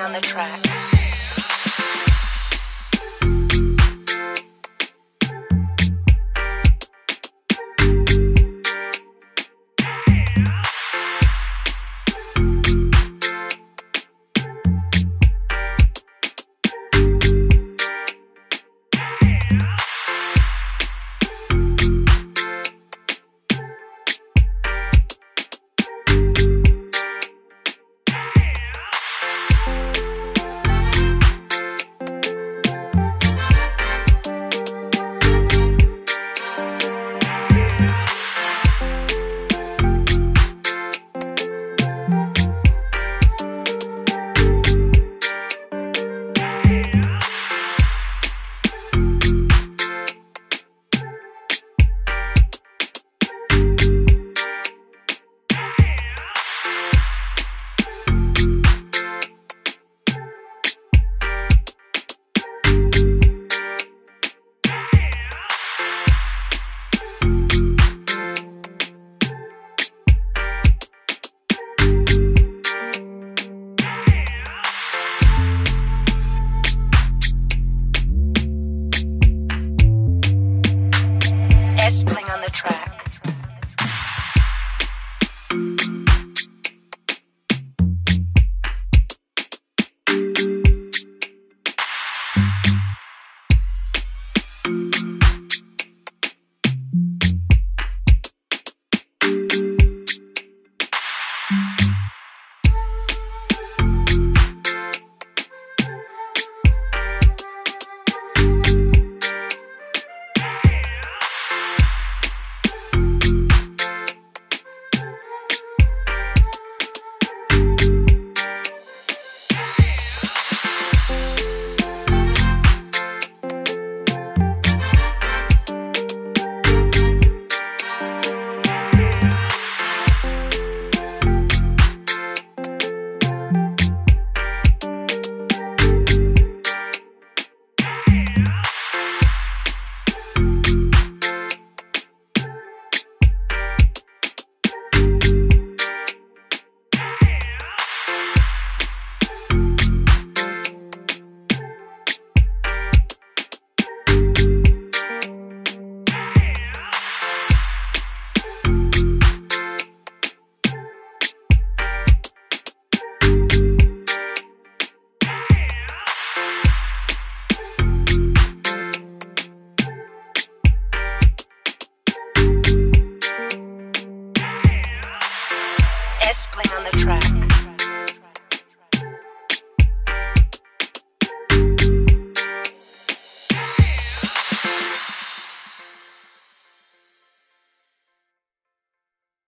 on the track. best S play on the track.